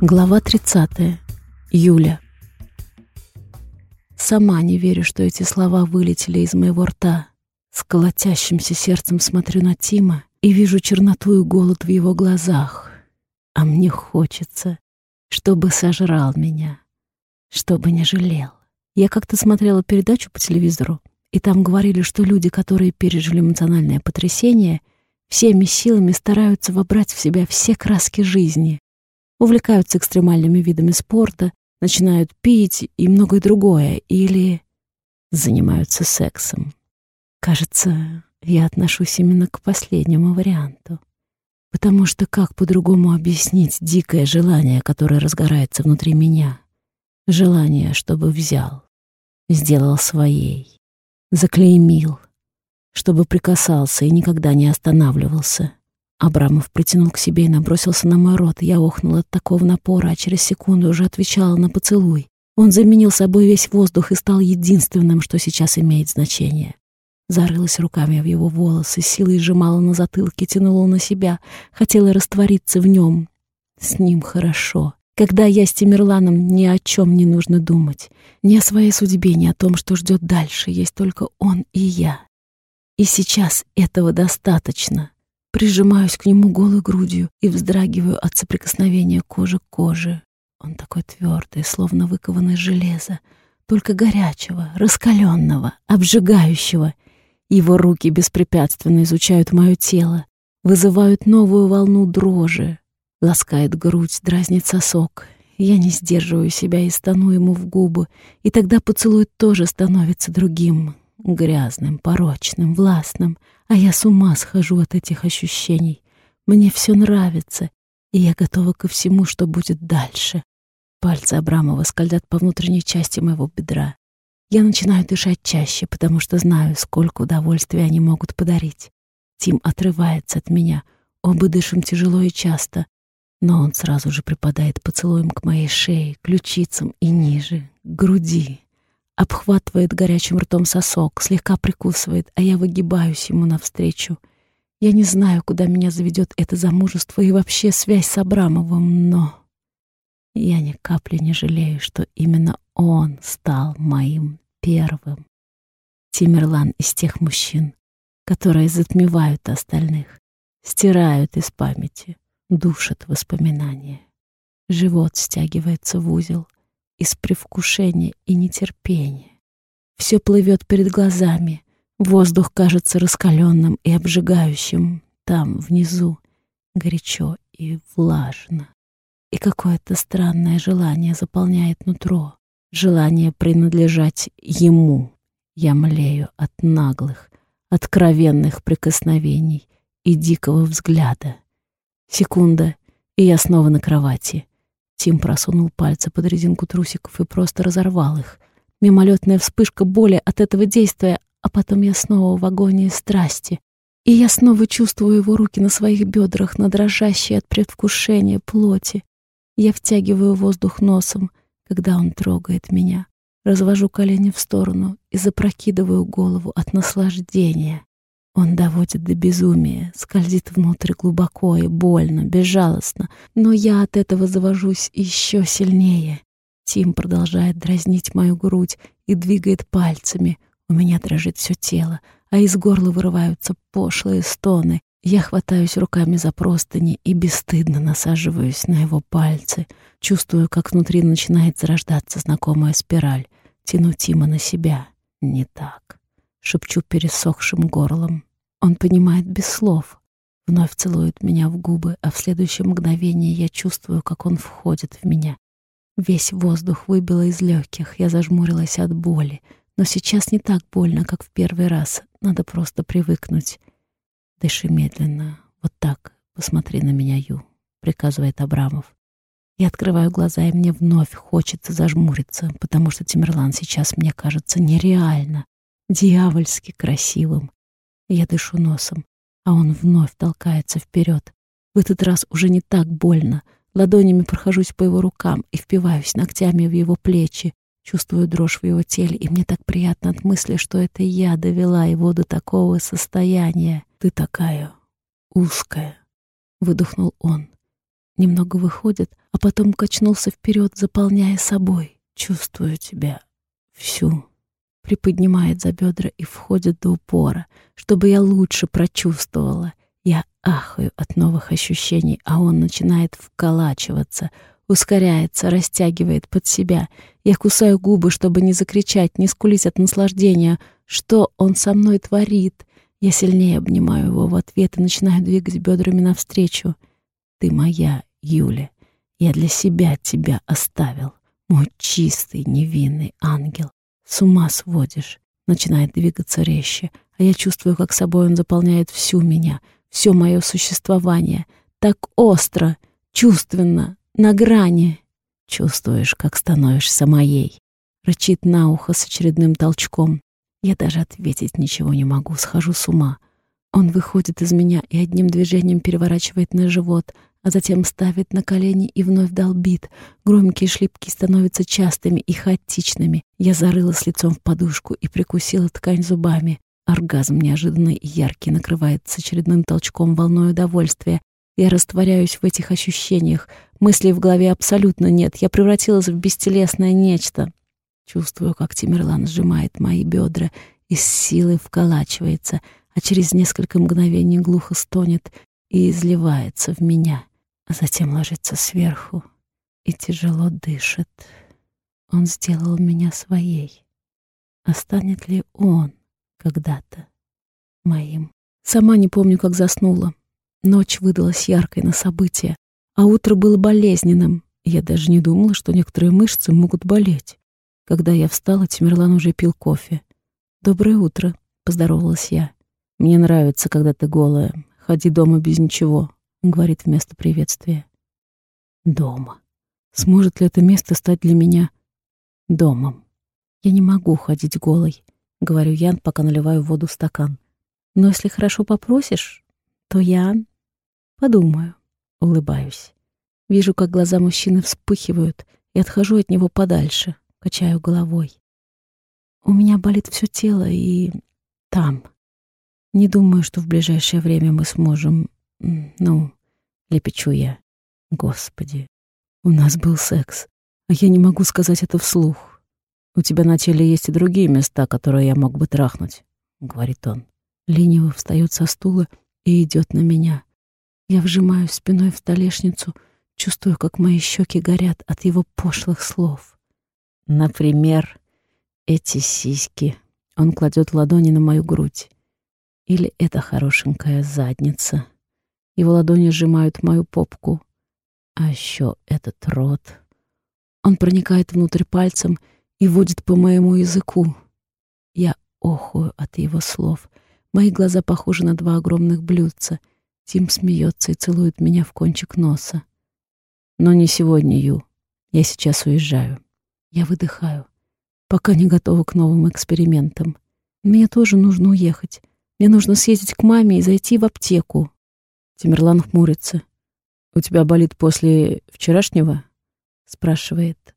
Глава 30. Юля. Сама не верю, что эти слова вылетели из моего рта. С колотящимся сердцем смотрю на Тима и вижу черноту и голод в его глазах. А мне хочется, чтобы сожрал меня, чтобы не жалел. Я как-то смотрела передачу по телевизору, и там говорили, что люди, которые пережили эмоциональное потрясение, всеми силами стараются вобрать в себя все краски жизни, увлекаются экстремальными видами спорта, начинают пить и многое другое, или занимаются сексом. Кажется, я отношусь именно к последнему варианту. Потому что как по-другому объяснить дикое желание, которое разгорается внутри меня? Желание, чтобы взял, сделал своей, заклеймил, чтобы прикасался и никогда не останавливался. Абрамов притянул к себе и набросился на мой рот. Я охнула от такого напора, а через секунду уже отвечала на поцелуй. Он заменил собой весь воздух и стал единственным, что сейчас имеет значение. Зарылась руками в его волосы, силой сжимала на затылке, тянула на себя, хотела раствориться в нем. С ним хорошо. Когда я с Тимирланом, ни о чем не нужно думать. Ни о своей судьбе, ни о том, что ждет дальше. Есть только он и я. И сейчас этого достаточно. Прижимаюсь к нему голой грудью и вздрагиваю от соприкосновения кожи к коже. Он такой твердый, словно выкованное железо, только горячего, раскаленного, обжигающего. Его руки беспрепятственно изучают мое тело, вызывают новую волну дрожи, ласкает грудь, дразнит сосок. Я не сдерживаю себя и стану ему в губы, и тогда поцелуй тоже становится другим, грязным, порочным, властным, а я с ума схожу от этих ощущений. Мне все нравится, и я готова ко всему, что будет дальше. Пальцы Абрамова скользят по внутренней части моего бедра. Я начинаю дышать чаще, потому что знаю, сколько удовольствия они могут подарить. Тим отрывается от меня. Оба дышим тяжело и часто, но он сразу же припадает поцелуем к моей шее, ключицам и ниже, к груди, обхватывает горячим ртом сосок, слегка прикусывает, а я выгибаюсь ему навстречу. Я не знаю, куда меня заведет это замужество и вообще связь с Абрамовым, но я ни капли не жалею, что именно он стал моим первым. Тимерлан из тех мужчин, которые затмевают остальных, стирают из памяти, душат воспоминания. Живот стягивается в узел, из привкушения и нетерпения. Все плывет перед глазами, воздух кажется раскаленным и обжигающим. Там, внизу, горячо и влажно. И какое-то странное желание заполняет нутро. Желание принадлежать ему. Я млею от наглых, откровенных прикосновений и дикого взгляда. Секунда, и я снова на кровати. Тим просунул пальцы под резинку трусиков и просто разорвал их. Мимолетная вспышка боли от этого действия, а потом я снова в агонии страсти. И я снова чувствую его руки на своих бедрах, на дрожащей от предвкушения плоти. Я втягиваю воздух носом, когда он трогает меня. Развожу колени в сторону и запрокидываю голову от наслаждения. Он доводит до безумия, скользит внутрь глубоко и больно, безжалостно, но я от этого завожусь еще сильнее. Тим продолжает дразнить мою грудь и двигает пальцами. У меня дрожит все тело, а из горла вырываются пошлые стоны. Я хватаюсь руками за простыни и бесстыдно насаживаюсь на его пальцы. Чувствую, как внутри начинает зарождаться знакомая спираль. Тяну Тима на себя. Не так шепчу пересохшим горлом. Он понимает без слов. Вновь целует меня в губы, а в следующее мгновение я чувствую, как он входит в меня. Весь воздух выбило из легких, я зажмурилась от боли. Но сейчас не так больно, как в первый раз. Надо просто привыкнуть. Дыши медленно. Вот так. Посмотри на меня, Ю, приказывает Абрамов. Я открываю глаза, и мне вновь хочется зажмуриться, потому что Тимирлан сейчас мне кажется нереально дьявольски красивым. Я дышу носом, а он вновь толкается вперед. В этот раз уже не так больно. Ладонями прохожусь по его рукам и впиваюсь ногтями в его плечи. Чувствую дрожь в его теле, и мне так приятно от мысли, что это я довела его до такого состояния. «Ты такая узкая», — выдохнул он. Немного выходит, а потом качнулся вперед, заполняя собой. Чувствую тебя всю. Приподнимает за бедра и входит до упора, чтобы я лучше прочувствовала. Я ахаю от новых ощущений, а он начинает вколачиваться, ускоряется, растягивает под себя. Я кусаю губы, чтобы не закричать, не скулить от наслаждения. Что он со мной творит? Я сильнее обнимаю его в ответ и начинаю двигать бедрами навстречу. Ты моя, Юля. Я для себя тебя оставил. Мой чистый, невинный ангел. С ума сводишь. Начинает двигаться резче, а я чувствую, как собой он заполняет всю меня, все мое существование. Так остро, чувственно, на грани. Чувствуешь, как становишься моей. Рычит на ухо с очередным толчком. Я даже ответить ничего не могу, схожу с ума. Он выходит из меня и одним движением переворачивает на живот, а затем ставит на колени и вновь долбит. Громкие шлепки становятся частыми и хаотичными. Я зарылась лицом в подушку и прикусила ткань зубами. Оргазм неожиданный и яркий накрывает с очередным толчком волной удовольствия. Я растворяюсь в этих ощущениях. Мыслей в голове абсолютно нет. Я превратилась в бестелесное нечто. Чувствую, как Тимерлан сжимает мои бедра и с силой вколачивается, а через несколько мгновений глухо стонет и изливается в меня, затем ложится сверху и тяжело дышит. Он сделал меня своей. А ли он когда-то моим? Сама не помню, как заснула. Ночь выдалась яркой на события, а утро было болезненным. Я даже не думала, что некоторые мышцы могут болеть. Когда я встала, Тимирлан уже пил кофе. «Доброе утро», — поздоровалась я. «Мне нравится, когда ты голая. Ходи дома без ничего», — говорит вместо приветствия. «Дома. Сможет ли это место стать для меня домом? Я не могу ходить голой», — говорю Ян, пока наливаю воду в стакан. «Но если хорошо попросишь, то я подумаю», — улыбаюсь. Вижу, как глаза мужчины вспыхивают, и отхожу от него подальше качаю головой. У меня болит все тело и там. Не думаю, что в ближайшее время мы сможем... Ну, лепечу я. Господи, у нас был секс, а я не могу сказать это вслух. У тебя на теле есть и другие места, которые я мог бы трахнуть, — говорит он. Лениво встает со стула и идет на меня. Я вжимаю спиной в столешницу, чувствую, как мои щеки горят от его пошлых слов. Например, эти сиськи. Он кладет ладони на мою грудь. Или эта хорошенькая задница. Его ладони сжимают мою попку. А еще этот рот. Он проникает внутрь пальцем и водит по моему языку. Я охую от его слов. Мои глаза похожи на два огромных блюдца. Тим смеется и целует меня в кончик носа. Но не сегодня, Ю. Я сейчас уезжаю. Я выдыхаю, пока не готова к новым экспериментам. Мне тоже нужно уехать. Мне нужно съездить к маме и зайти в аптеку. Тимирлан хмурится. «У тебя болит после вчерашнего?» Спрашивает.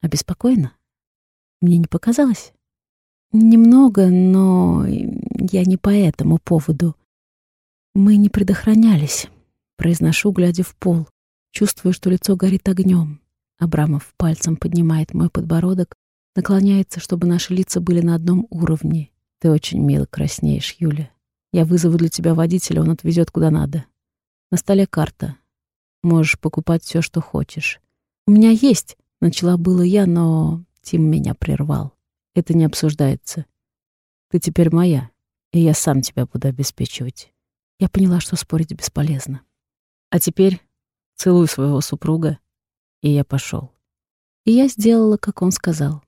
«Обеспокоена? Мне не показалось?» «Немного, но я не по этому поводу. Мы не предохранялись», — произношу, глядя в пол. Чувствую, что лицо горит огнем. Абрамов пальцем поднимает мой подбородок, наклоняется, чтобы наши лица были на одном уровне. Ты очень мило краснеешь, Юля. Я вызову для тебя водителя, он отвезет куда надо. На столе карта. Можешь покупать все, что хочешь. У меня есть, начала было я, но Тим меня прервал. Это не обсуждается. Ты теперь моя, и я сам тебя буду обеспечивать. Я поняла, что спорить бесполезно. А теперь целую своего супруга и я пошел. И я сделала, как он сказал.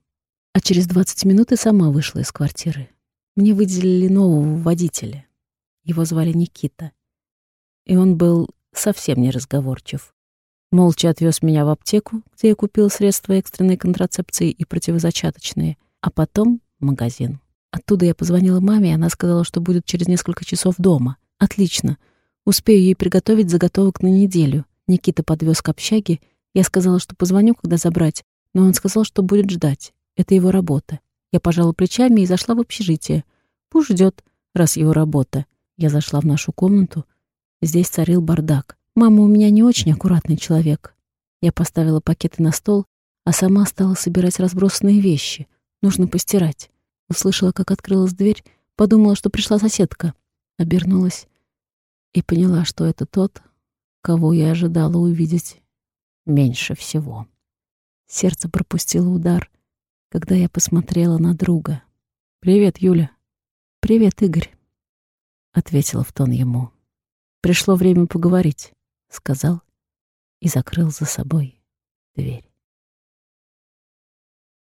А через 20 минут и сама вышла из квартиры. Мне выделили нового водителя. Его звали Никита. И он был совсем не разговорчив. Молча отвез меня в аптеку, где я купил средства экстренной контрацепции и противозачаточные, а потом в магазин. Оттуда я позвонила маме, и она сказала, что будет через несколько часов дома. Отлично. Успею ей приготовить заготовок на неделю. Никита подвез к общаге, я сказала, что позвоню, когда забрать, но он сказал, что будет ждать. Это его работа. Я пожала плечами и зашла в общежитие. Пусть ждет, раз его работа. Я зашла в нашу комнату. Здесь царил бардак. Мама у меня не очень аккуратный человек. Я поставила пакеты на стол, а сама стала собирать разбросанные вещи. Нужно постирать. Услышала, как открылась дверь, подумала, что пришла соседка. Обернулась и поняла, что это тот, кого я ожидала увидеть меньше всего. Сердце пропустило удар, когда я посмотрела на друга. «Привет, Юля». «Привет, Игорь», — ответила в тон ему. «Пришло время поговорить», — сказал и закрыл за собой дверь.